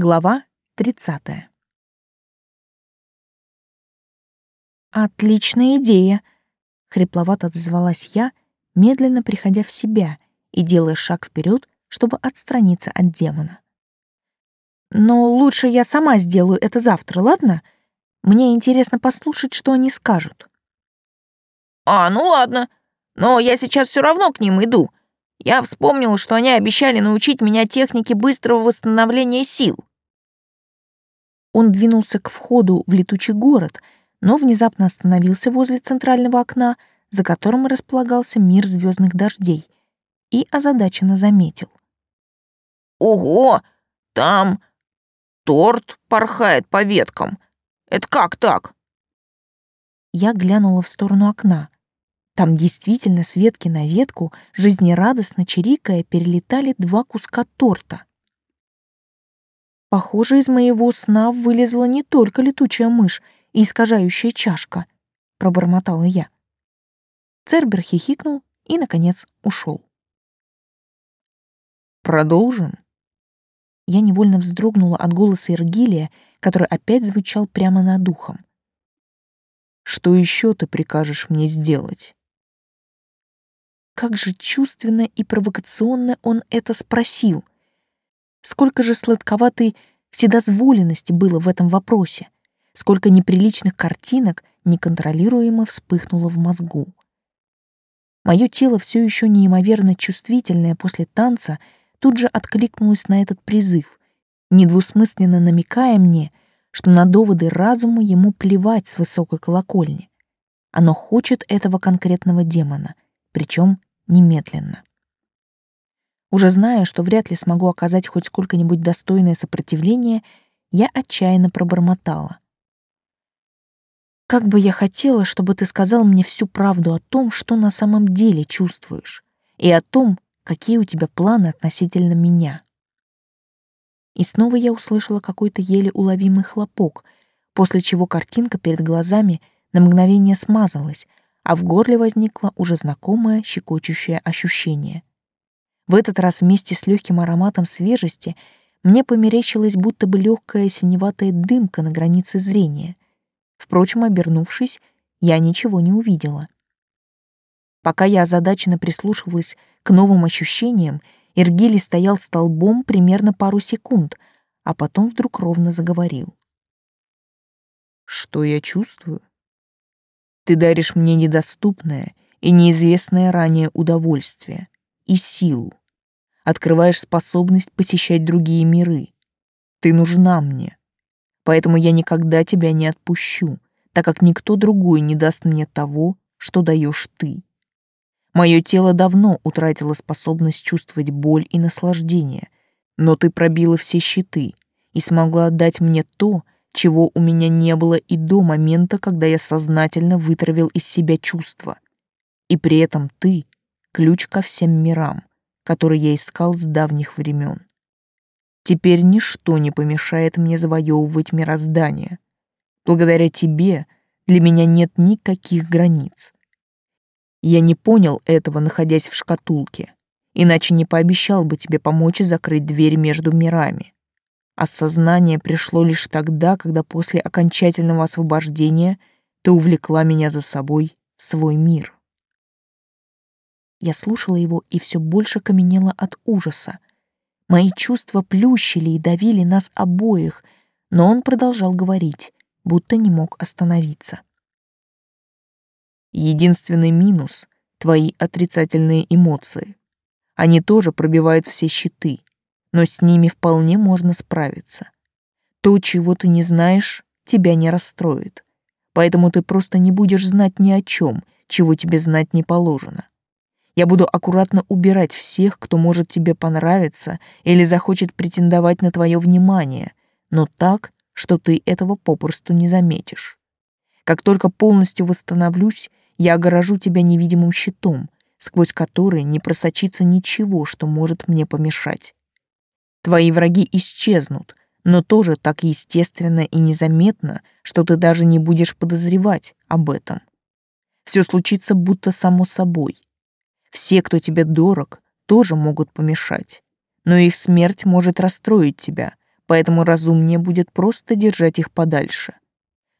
Глава 30. Отличная идея, хрипловато отозвалась я, медленно приходя в себя и делая шаг вперед, чтобы отстраниться от демона. Но лучше я сама сделаю это завтра, ладно? Мне интересно послушать, что они скажут. А, ну ладно. Но я сейчас все равно к ним иду. Я вспомнил, что они обещали научить меня технике быстрого восстановления сил. Он двинулся к входу в летучий город, но внезапно остановился возле центрального окна, за которым располагался мир звездных дождей, и озадаченно заметил. «Ого! Там торт порхает по веткам. Это как так?» Я глянула в сторону окна. Там действительно с ветки на ветку, жизнерадостно чирикая, перелетали два куска торта. Похоже, из моего сна вылезла не только летучая мышь и искажающая чашка, пробормотала я. Цербер хихикнул и, наконец, ушел. Продолжим. Я невольно вздрогнула от голоса Иргилия, который опять звучал прямо над духом. Что еще ты прикажешь мне сделать? Как же чувственно и провокационно он это спросил — Сколько же сладковатой вседозволенности было в этом вопросе, сколько неприличных картинок неконтролируемо вспыхнуло в мозгу. Мое тело все еще неимоверно чувствительное после танца тут же откликнулось на этот призыв, недвусмысленно намекая мне, что на доводы разума ему плевать с высокой колокольни. Оно хочет этого конкретного демона, причем немедленно. Уже зная, что вряд ли смогу оказать хоть сколько-нибудь достойное сопротивление, я отчаянно пробормотала. «Как бы я хотела, чтобы ты сказал мне всю правду о том, что на самом деле чувствуешь, и о том, какие у тебя планы относительно меня». И снова я услышала какой-то еле уловимый хлопок, после чего картинка перед глазами на мгновение смазалась, а в горле возникло уже знакомое щекочущее ощущение. В этот раз вместе с легким ароматом свежести мне померещилась будто бы легкая синеватая дымка на границе зрения. Впрочем, обернувшись, я ничего не увидела. Пока я озадаченно прислушивалась к новым ощущениям, Иргили стоял столбом примерно пару секунд, а потом вдруг ровно заговорил. «Что я чувствую? Ты даришь мне недоступное и неизвестное ранее удовольствие и силу. Открываешь способность посещать другие миры. Ты нужна мне. Поэтому я никогда тебя не отпущу, так как никто другой не даст мне того, что даешь ты. Мое тело давно утратило способность чувствовать боль и наслаждение, но ты пробила все щиты и смогла отдать мне то, чего у меня не было и до момента, когда я сознательно вытравил из себя чувства. И при этом ты ключ ко всем мирам, который я искал с давних времен. Теперь ничто не помешает мне завоевывать мироздание. Благодаря тебе для меня нет никаких границ. Я не понял этого, находясь в шкатулке, иначе не пообещал бы тебе помочь закрыть дверь между мирами. Осознание пришло лишь тогда, когда после окончательного освобождения ты увлекла меня за собой в свой мир. Я слушала его и все больше каменела от ужаса. Мои чувства плющили и давили нас обоих, но он продолжал говорить, будто не мог остановиться. Единственный минус — твои отрицательные эмоции. Они тоже пробивают все щиты, но с ними вполне можно справиться. То, чего ты не знаешь, тебя не расстроит. Поэтому ты просто не будешь знать ни о чем, чего тебе знать не положено. Я буду аккуратно убирать всех, кто может тебе понравиться или захочет претендовать на твое внимание, но так, что ты этого попросту не заметишь. Как только полностью восстановлюсь, я огорожу тебя невидимым щитом, сквозь который не просочится ничего, что может мне помешать. Твои враги исчезнут, но тоже так естественно и незаметно, что ты даже не будешь подозревать об этом. Все случится будто само собой, все, кто тебе дорог, тоже могут помешать. Но их смерть может расстроить тебя, Поэтому разумнее будет просто держать их подальше.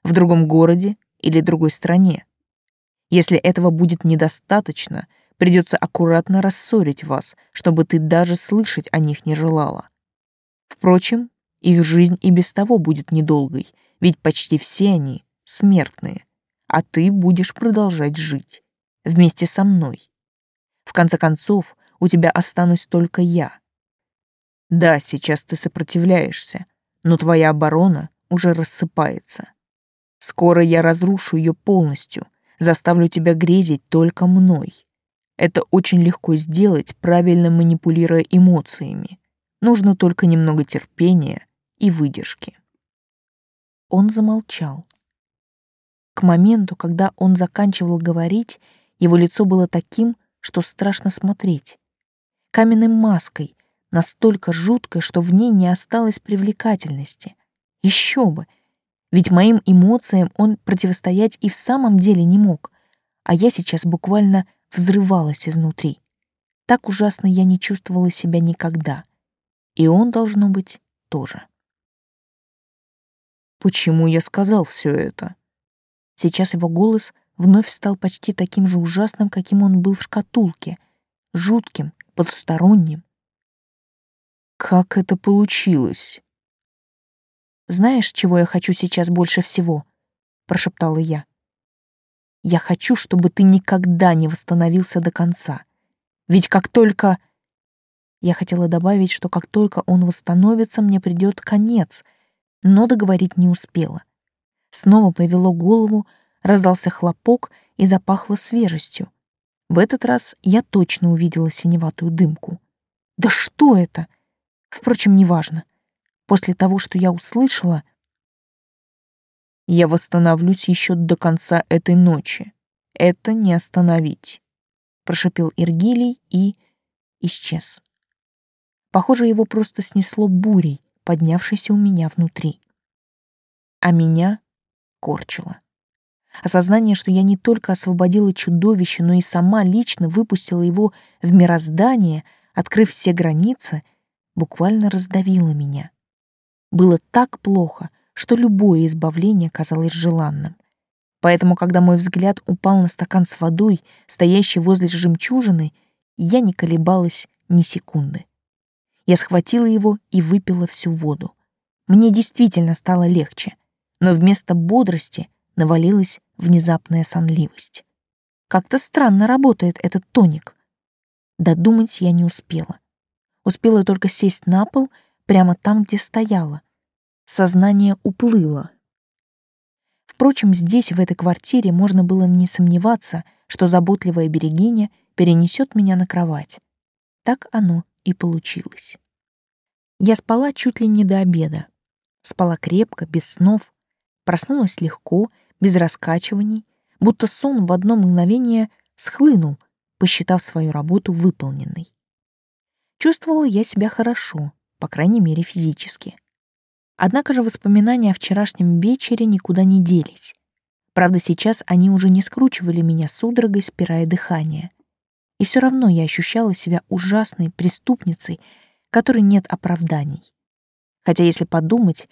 В другом городе или другой стране. Если этого будет недостаточно, придется аккуратно рассорить вас, чтобы ты даже слышать о них не желала. Впрочем, их жизнь и без того будет недолгой, ведь почти все они смертные, а ты будешь продолжать жить вместе со мной. В конце концов, у тебя останусь только я. Да, сейчас ты сопротивляешься, но твоя оборона уже рассыпается. Скоро я разрушу ее полностью, заставлю тебя грезить только мной. Это очень легко сделать, правильно манипулируя эмоциями. Нужно только немного терпения и выдержки. Он замолчал. К моменту, когда он заканчивал говорить, его лицо было таким, что страшно смотреть. Каменной маской, настолько жуткой, что в ней не осталось привлекательности. Еще бы! Ведь моим эмоциям он противостоять и в самом деле не мог, а я сейчас буквально взрывалась изнутри. Так ужасно я не чувствовала себя никогда. И он, должно быть, тоже. Почему я сказал все это? Сейчас его голос вновь стал почти таким же ужасным, каким он был в шкатулке, жутким, потусторонним. Как это получилось? Знаешь, чего я хочу сейчас больше всего? прошептала я. Я хочу, чтобы ты никогда не восстановился до конца. Ведь как только я хотела добавить, что как только он восстановится, мне придет конец, но договорить не успела. Снова повело голову, раздался хлопок и запахло свежестью. В этот раз я точно увидела синеватую дымку. Да что это? Впрочем, неважно. После того, что я услышала, я восстановлюсь еще до конца этой ночи. Это не остановить, прошипел Иргилий и исчез. Похоже, его просто снесло бурей, поднявшейся у меня внутри. А меня корчило. Осознание, что я не только освободила чудовище, но и сама лично выпустила его в мироздание, открыв все границы, буквально раздавило меня. Было так плохо, что любое избавление казалось желанным. Поэтому, когда мой взгляд упал на стакан с водой, стоящий возле жемчужины, я не колебалась ни секунды. Я схватила его и выпила всю воду. Мне действительно стало легче, но вместо бодрости навалилась внезапная сонливость. Как-то странно работает этот тоник. Додумать я не успела. Успела только сесть на пол прямо там, где стояла, сознание уплыло. Впрочем, здесь, в этой квартире, можно было не сомневаться, что заботливая берегиня перенесет меня на кровать. Так оно и получилось. Я спала чуть ли не до обеда. Спала крепко, без снов, проснулась легко, без раскачиваний, будто сон в одно мгновение схлынул, посчитав свою работу выполненной. Чувствовала я себя хорошо, по крайней мере физически. Однако же воспоминания о вчерашнем вечере никуда не делись. Правда, сейчас они уже не скручивали меня судорогой, спирая дыхание. И все равно я ощущала себя ужасной преступницей, которой нет оправданий. Хотя, если подумать,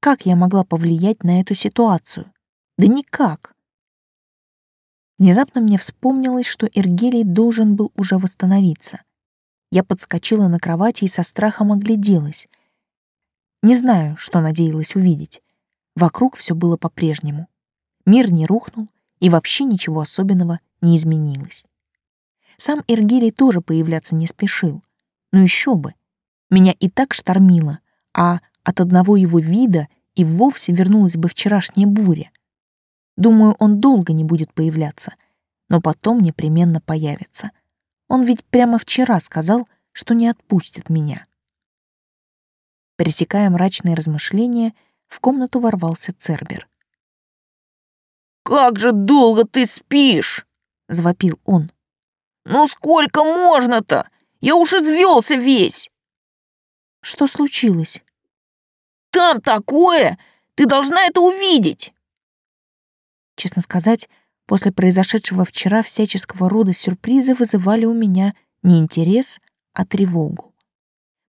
как я могла повлиять на эту ситуацию? Да никак. Внезапно мне вспомнилось, что Эргелий должен был уже восстановиться. Я подскочила на кровати и со страхом огляделась — не знаю, что надеялась увидеть. Вокруг все было по-прежнему. Мир не рухнул, и вообще ничего особенного не изменилось. Сам Эргилий тоже появляться не спешил. Но еще бы. Меня и так штормило, а от одного его вида и вовсе вернулась бы вчерашняя буря. Думаю, он долго не будет появляться, но потом непременно появится. Он ведь прямо вчера сказал, что не отпустит меня. Пересекая мрачные размышления, в комнату ворвался Цербер. «Как же долго ты спишь!» — завопил он. «Ну сколько можно-то? Я уж извелся весь!» «Что случилось?» «Там такое! Ты должна это увидеть!» Честно сказать, после произошедшего вчера всяческого рода сюрпризы вызывали у меня не интерес, а тревогу.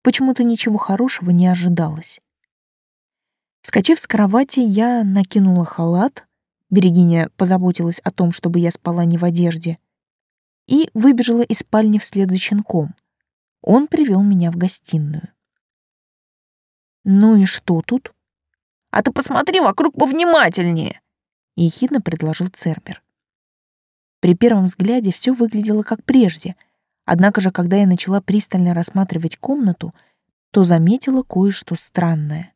Почему-то ничего хорошего не ожидалось. Скочив с кровати, я накинула халат, Берегиня позаботилась о том, чтобы я спала не в одежде, и выбежала из спальни вслед за щенком. Он привел меня в гостиную. «Ну и что тут?» «А ты посмотри вокруг повнимательнее!» — ехидно предложил Цербер. При первом взгляде все выглядело как прежде, однако же, когда я начала пристально рассматривать комнату, то заметила кое-что странное.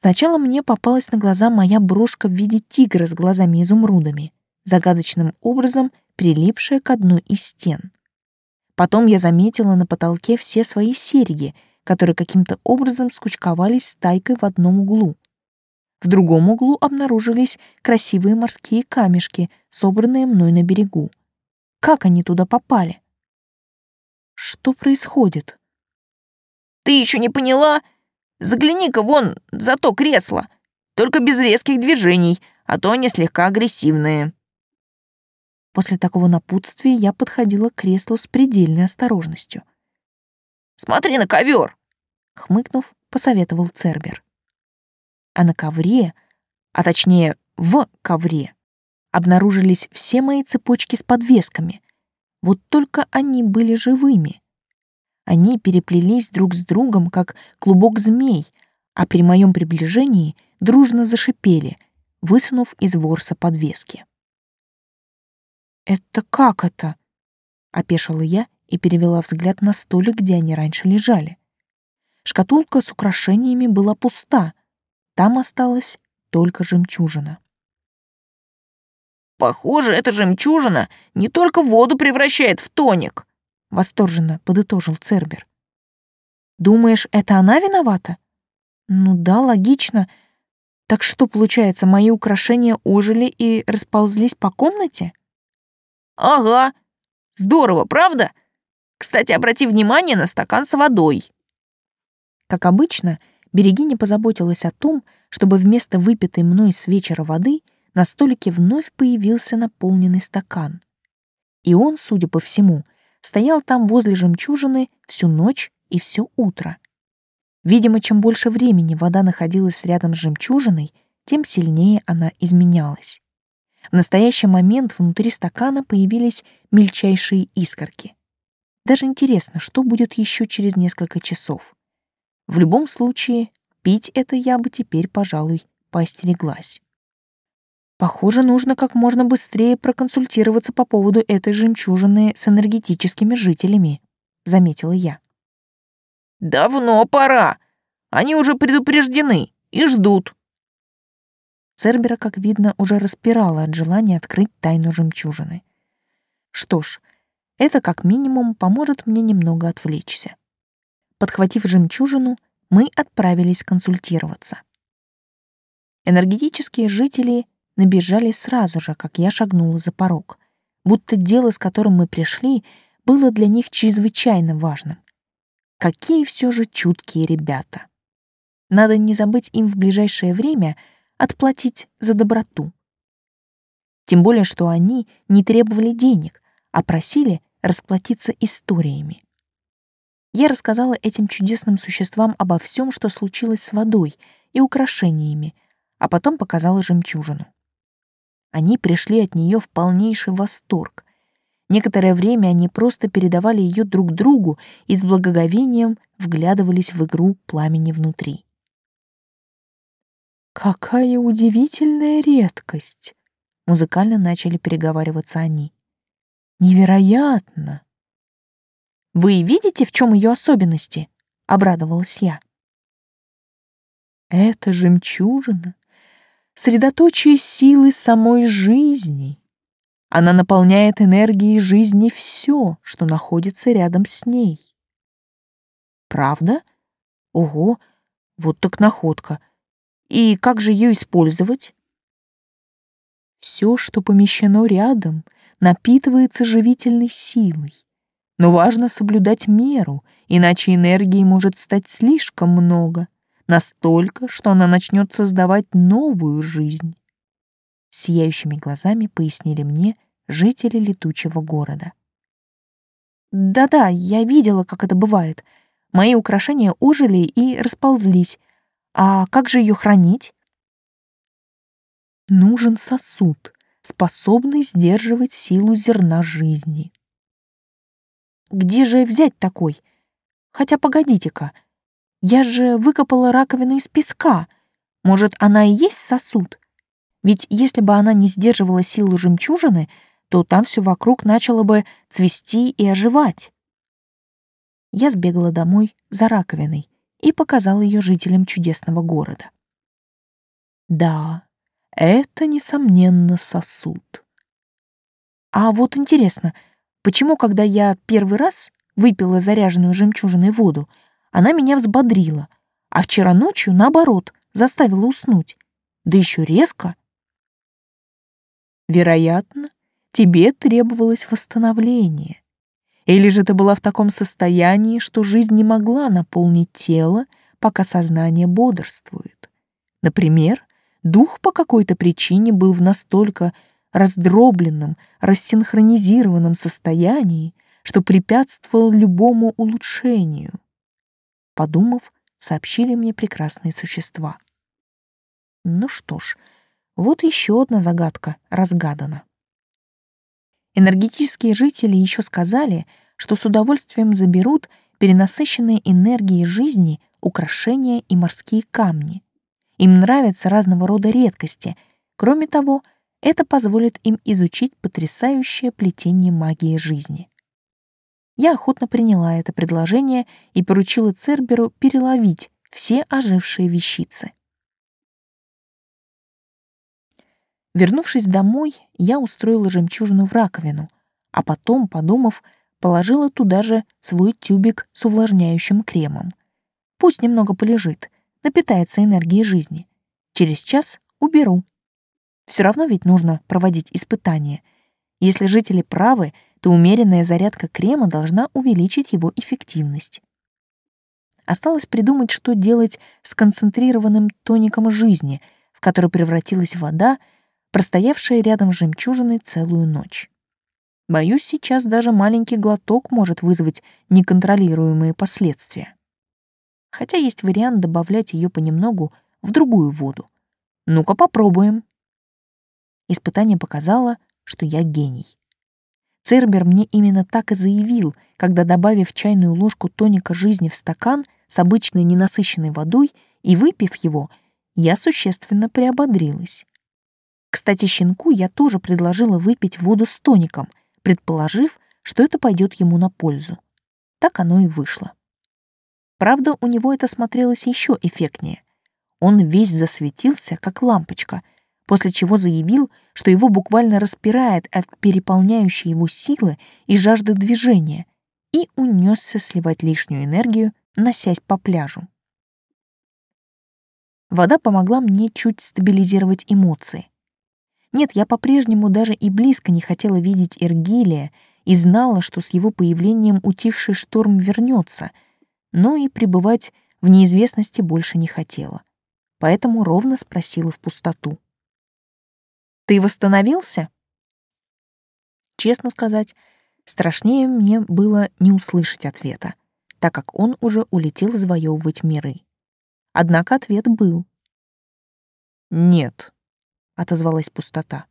Сначала мне попалась на глаза моя брошка в виде тигра с глазами-изумрудами, загадочным образом прилипшая к одной из стен. Потом я заметила на потолке все свои серьги, которые каким-то образом скучковались стайкой в одном углу. В другом углу обнаружились красивые морские камешки, собранные мной на берегу. Как они туда попали? Что происходит? Ты еще не поняла? Загляни-ка вон за то кресло. Только без резких движений, а то они слегка агрессивные. После такого напутствия я подходила к креслу с предельной осторожностью. «Смотри на ковер!» — хмыкнув, посоветовал Цербер. А на ковре, а точнее в ковре, обнаружились все мои цепочки с подвесками. Вот только они были живыми. Они переплелись друг с другом, как клубок змей, а при моем приближении дружно зашипели, высунув из ворса подвески. «Это как это?» — опешила я и перевела взгляд на столик, где они раньше лежали. Шкатулка с украшениями была пуста, там осталась только жемчужина. «Похоже, эта жемчужина не только воду превращает в тоник», — восторженно подытожил Цербер. «Думаешь, это она виновата?» «Ну да, логично. Так что, получается, мои украшения ожили и расползлись по комнате?» Ага. Здорово, правда? Кстати, обрати внимание на стакан с водой. Как обычно, Берегиня позаботилась о том, чтобы вместо выпитой мной с вечера воды на столике вновь появился наполненный стакан. И он, судя по всему, стоял там возле жемчужины всю ночь и все утро. Видимо, чем больше времени вода находилась рядом с жемчужиной, тем сильнее она изменялась. В настоящий момент внутри стакана появились мельчайшие искорки. Даже интересно, что будет еще через несколько часов. В любом случае, пить это я бы теперь, пожалуй, поостереглась. Похоже, нужно как можно быстрее проконсультироваться по поводу этой жемчужины с энергетическими жителями, заметила я. Давно пора. Они уже предупреждены и ждут. Цербера, как видно, уже распирала от желания открыть тайну жемчужины. Что ж, это как минимум поможет мне немного отвлечься. Подхватив жемчужину, мы отправились консультироваться. Энергетические жители набежали сразу же, как я шагнула за порог, будто дело, с которым мы пришли, было для них чрезвычайно важным. Какие все же чуткие ребята. Надо не забыть им в ближайшее время — отплатить за доброту. Тем более, что они не требовали денег, а просили расплатиться историями. Я рассказала этим чудесным существам обо всем, что случилось с водой и украшениями, а потом показала жемчужину. Они пришли от нее в полнейший восторг. Некоторое время они просто передавали ее друг другу и с благоговением вглядывались в игру пламени внутри. «Какая удивительная редкость!» — музыкально начали переговариваться они. «Невероятно!» «Вы видите, в чем ее особенности?» — обрадовалась я. «Это жемчужина, средоточие силы самой жизни. Она наполняет энергией жизни все, что находится рядом с ней». «Правда? Ого, вот так находка!» И как же ее использовать? Все, что помещено рядом, напитывается живительной силой. Но важно соблюдать меру, иначе энергии может стать слишком много, настолько, что она начнет создавать новую жизнь. Сияющими глазами пояснили мне жители летучего города. Да-да, я видела, как это бывает. Мои украшения ожили и расползлись, А как же ее хранить? Нужен сосуд, способный сдерживать силу зерна жизни. Где же взять такой? Хотя погодите-ка, я же выкопала раковину из песка. Может, она и есть сосуд? Ведь если бы она не сдерживала силу жемчужины, то там все вокруг начало бы цвести и оживать. Я сбегала домой за раковиной и показала ее жителям чудесного города. Да, это, несомненно, сосуд. А вот интересно, почему, когда я первый раз выпила заряженную жемчужиной воду, она меня взбодрила, а вчера ночью, наоборот, заставила уснуть, да еще резко? Вероятно, тебе требовалось восстановление. Или же ты была в таком состоянии, что жизнь не могла наполнить тело, пока сознание бодрствует. Например, дух по какой-то причине был в настолько раздробленном, рассинхронизированном состоянии, что препятствовал любому улучшению. Подумав, сообщили мне прекрасные существа. Ну что ж, вот еще одна загадка разгадана. Энергетические жители еще сказали, что с удовольствием заберут перенасыщенные энергией жизни украшения и морские камни. Им нравятся разного рода редкости. Кроме того, это позволит им изучить потрясающее плетение магии жизни. Я охотно приняла это предложение и поручила Церберу переловить все ожившие вещицы. Вернувшись домой, я устроила жемчужину в раковину, а потом, подумав, положила туда же свой тюбик с увлажняющим кремом. Пусть немного полежит, напитается энергией жизни. Через час уберу. Все равно ведь нужно проводить испытания. Если жители правы, то умеренная зарядка крема должна увеличить его эффективность. Осталось придумать, что делать с концентрированным тоником жизни, в который превратилась вода — простоявшая рядом с жемчужиной целую ночь. Боюсь, сейчас даже маленький глоток может вызвать неконтролируемые последствия. Хотя есть вариант добавлять ее понемногу в другую воду. Ну-ка попробуем. Испытание показало, что я гений. Цербер мне именно так и заявил, когда, добавив чайную ложку тоника жизни в стакан с обычной ненасыщенной водой и выпив его, я существенно приободрилась. Кстати, щенку я тоже предложила выпить воду с тоником, предположив, что это пойдет ему на пользу. Так оно и вышло. Правда, у него это смотрелось еще эффектнее. Он весь засветился, как лампочка, после чего заявил, что его буквально распирает от переполняющей его силы и жажды движения, и унесся сливать лишнюю энергию, носясь по пляжу. Вода помогла мне чуть стабилизировать эмоции. Нет, я по-прежнему даже и близко не хотела видеть Эргилия и знала, что с его появлением утихший шторм вернется, но и пребывать в неизвестности больше не хотела. Поэтому ровно спросила в пустоту. «Ты восстановился?» Честно сказать, страшнее мне было не услышать ответа, так как он уже улетел завоевывать миры. Однако ответ был. «Нет» отозвалась пустота.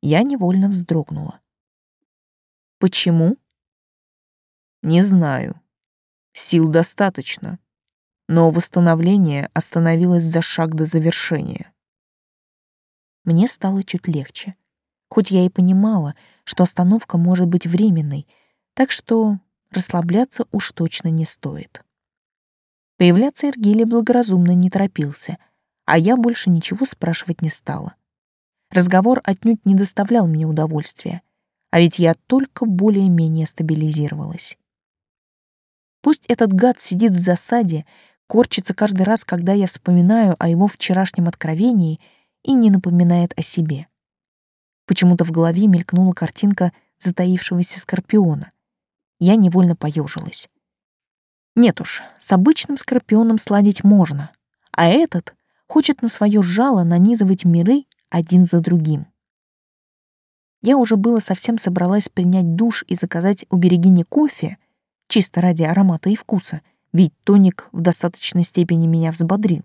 Я невольно вздрогнула. Почему? Не знаю. Сил достаточно, но восстановление остановилось за шаг до завершения. Мне стало чуть легче, хоть я и понимала, что остановка может быть временной, так что расслабляться уж точно не стоит. Появляться Иргилий благоразумно не торопился, а я больше ничего спрашивать не стала. Разговор отнюдь не доставлял мне удовольствия, а ведь я только более-менее стабилизировалась. Пусть этот гад сидит в засаде, корчится каждый раз, когда я вспоминаю о его вчерашнем откровении и не напоминает о себе. Почему-то в голове мелькнула картинка затаившегося скорпиона. Я невольно поежилась. Нет уж, с обычным скорпионом сладить можно, а этот хочет на свое жало нанизывать миры один за другим. Я уже было совсем собралась принять душ и заказать у Берегини кофе, чисто ради аромата и вкуса, ведь тоник в достаточной степени меня взбодрил.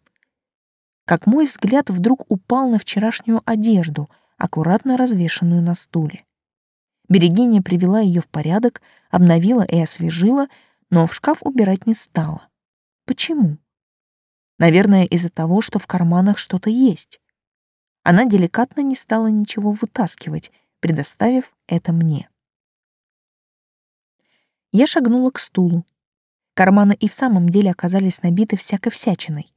Как мой взгляд вдруг упал на вчерашнюю одежду, аккуратно развешанную на стуле. Берегиня привела ее в порядок, обновила и освежила, но в шкаф убирать не стала. Почему? Наверное, из-за того, что в карманах что-то есть. Она деликатно не стала ничего вытаскивать, предоставив это мне. Я шагнула к стулу. Карманы и в самом деле оказались набиты всякой всячиной.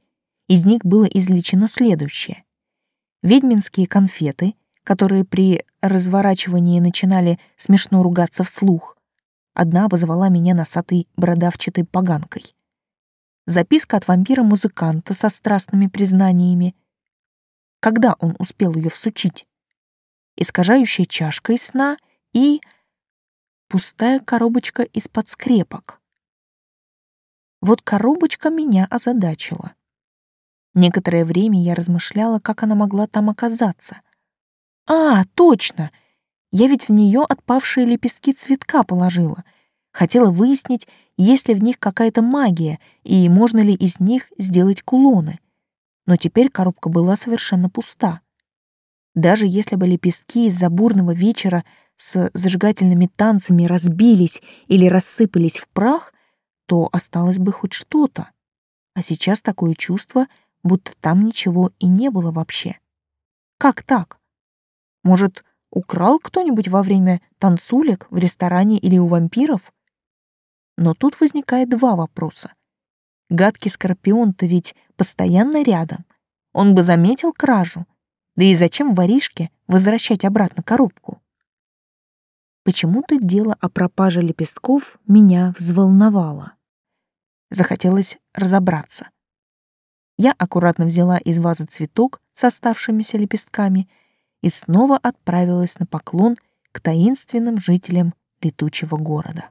Из них было извлечено следующее. Ведьминские конфеты, которые при разворачивании начинали смешно ругаться вслух. Одна обозвала меня носатой бородавчатой поганкой. Записка от вампира-музыканта со страстными признаниями. Когда он успел ее всучить? Искажающая чашка из сна и пустая коробочка из-под скрепок. Вот коробочка меня озадачила. Некоторое время я размышляла, как она могла там оказаться. А, точно! Я ведь в нее отпавшие лепестки цветка положила. Хотела выяснить, есть ли в них какая-то магия и можно ли из них сделать кулоны. Но теперь коробка была совершенно пуста. Даже если бы лепестки из-за бурного вечера с зажигательными танцами разбились или рассыпались в прах, то осталось бы хоть что-то. А сейчас такое чувство, будто там ничего и не было вообще. Как так? Может, украл кто-нибудь во время танцулек в ресторане или у вампиров? Но тут возникает два вопроса. Гадкий скорпион-то ведь постоянно рядом. Он бы заметил кражу. Да и зачем воришке возвращать обратно коробку? Почему-то дело о пропаже лепестков меня взволновало. Захотелось разобраться. Я аккуратно взяла из вазы цветок с оставшимися лепестками и снова отправилась на поклон к таинственным жителям летучего города.